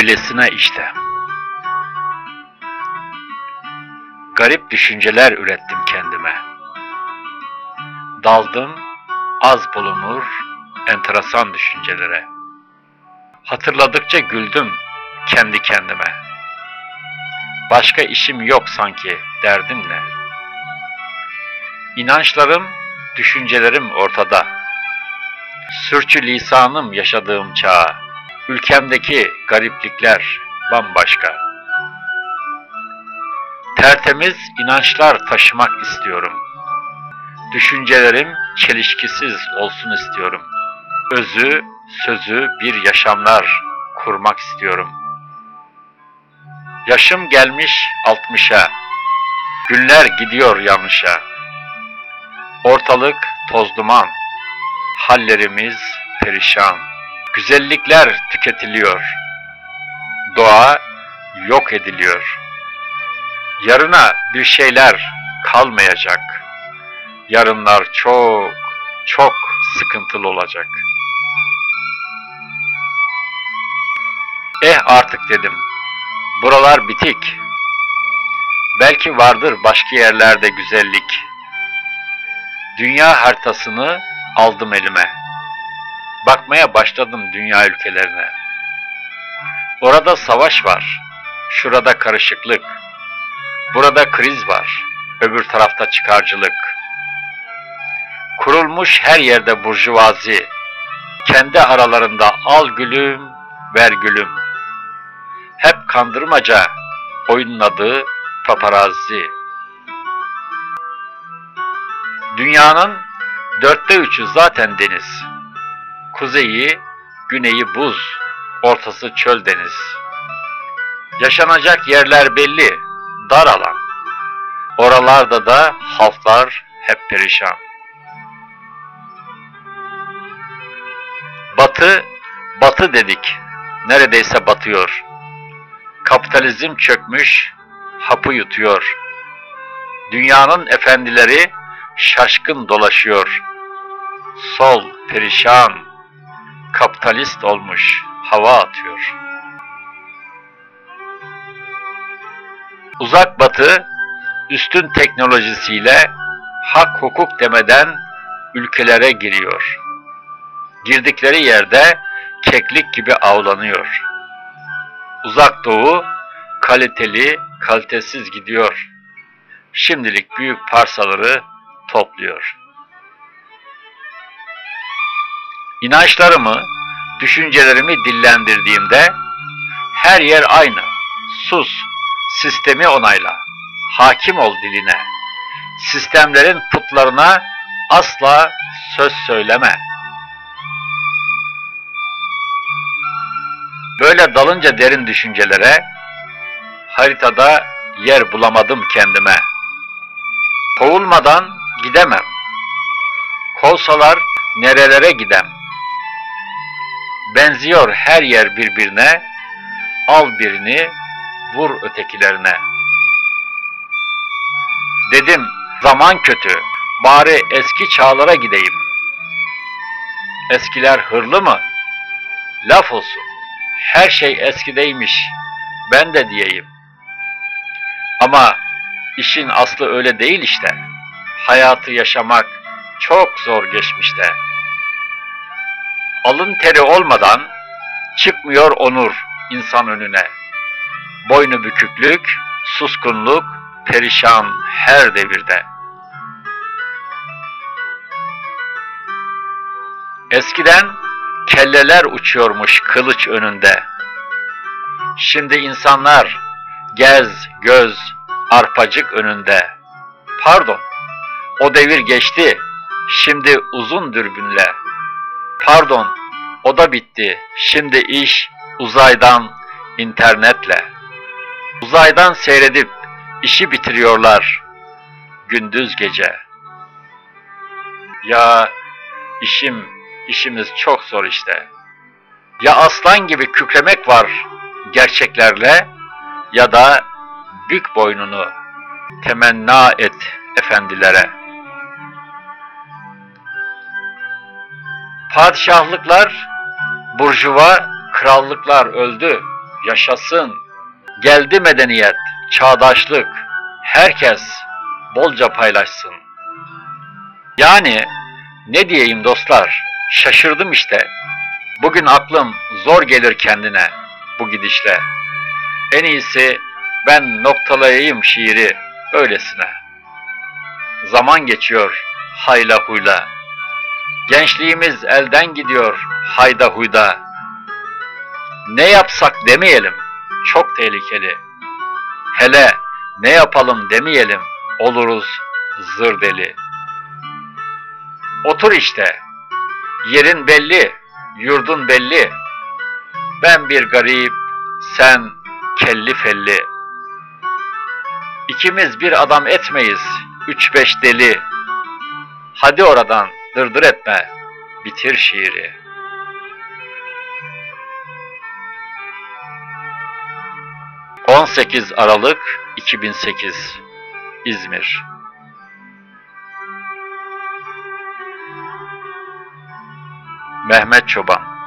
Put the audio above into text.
Öylesine işte. Garip düşünceler ürettim kendime. Daldım az bulunur enteresan düşüncelere. Hatırladıkça güldüm kendi kendime. Başka işim yok sanki derdim ne? İnançlarım, düşüncelerim ortada. Sürçü lisanım yaşadığım çağa. Ülkemdeki gariplikler bambaşka. Tertemiz inançlar taşımak istiyorum. Düşüncelerim çelişkisiz olsun istiyorum. Özü, sözü bir yaşamlar kurmak istiyorum. Yaşım gelmiş altmışa, günler gidiyor yanlışa. Ortalık toz duman, hallerimiz perişan. Güzellikler tüketiliyor. Doğa yok ediliyor. Yarına bir şeyler kalmayacak. Yarınlar çok, çok sıkıntılı olacak. Eh artık dedim. Buralar bitik. Belki vardır başka yerlerde güzellik. Dünya haritasını aldım elime. Bakmaya başladım dünya ülkelerine. Orada savaş var. Şurada karışıklık. Burada kriz var. Öbür tarafta çıkarcılık. Kurulmuş her yerde burjuvazi. Kendi aralarında al gülüm, ver gülüm. Hep kandırmaca, oyunun paparazzi. Dünyanın dörtte üçü zaten deniz. Kuzeyi, güneyi buz, ortası çöl deniz. Yaşanacak yerler belli, dar alan. Oralarda da halklar hep perişan. Batı, batı dedik, neredeyse batıyor. Kapitalizm çökmüş, hapı yutuyor. Dünyanın efendileri şaşkın dolaşıyor. Sol perişan, kapitalist olmuş, hava atıyor. Uzak batı, üstün teknolojisiyle hak hukuk demeden ülkelere giriyor. Girdikleri yerde keklik gibi avlanıyor. Uzak doğu kaliteli, kalitesiz gidiyor. Şimdilik büyük parsaları topluyor. İnançlarımı, düşüncelerimi dillendirdiğimde her yer aynı. Sus, sistemi onayla. Hakim ol diline. Sistemlerin putlarına asla söz söyleme. Böyle dalınca derin düşüncelere haritada yer bulamadım kendime. Kovulmadan gidemem. Kovsalar nerelere gidem? Benziyor her yer birbirine, al birini, vur ötekilerine. Dedim, zaman kötü, bari eski çağlara gideyim. Eskiler hırlı mı? Laf olsun, her şey eskideymiş, ben de diyeyim. Ama işin aslı öyle değil işte. Hayatı yaşamak çok zor geçmişte. Alın teri olmadan çıkmıyor onur insan önüne. Boynu büküklük, suskunluk, perişan her devirde. Eskiden kelleler uçuyormuş kılıç önünde. Şimdi insanlar gez, göz, arpacık önünde. Pardon, o devir geçti, şimdi uzun dürbünle. Pardon, o da bitti, şimdi iş uzaydan, internetle. Uzaydan seyredip işi bitiriyorlar, gündüz gece. Ya işim, işimiz çok zor işte. Ya aslan gibi kükremek var gerçeklerle ya da bük boynunu temenna et efendilere. Padişahlıklar, burjuva krallıklar öldü. yaşasın. Geldi medeniyet, çağdaşlık, herkes bolca paylaşsın. Yani ne diyeyim dostlar, şaşırdım işte. Bugün aklım zor gelir kendine bu gidişle. En iyisi ben noktalayayım şiiri öylesine. Zaman geçiyor hayla huyla. Gençliğimiz elden gidiyor hayda huyda. Ne yapsak demeyelim, çok tehlikeli. Hele ne yapalım demeyelim, oluruz zır deli. Otur işte, yerin belli, yurdun belli. Ben bir garip, sen kelli felli. İkimiz bir adam etmeyiz, üç beş deli. Hadi oradan dırdır etme, bitir şiiri. ...18 Aralık 2008 İzmir. Mehmet Çoban